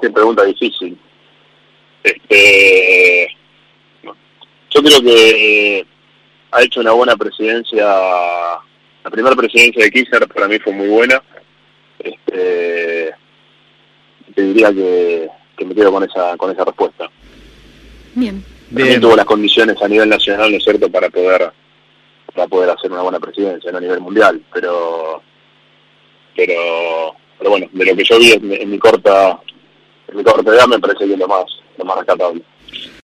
qué pregunta difícil. Este, yo creo que ha hecho una buena presidencia, la primera presidencia de Kirchner para mí fue muy buena. Este, te diría que, me quedo con esa con esa respuesta. Bien. También tuvo las condiciones a nivel nacional, ¿no es cierto?, para poder para poder hacer una buena presidencia, no a nivel mundial, pero pero pero bueno, de lo que yo vi en, mi corta en mi corta me parece que es lo más lo más rescatable.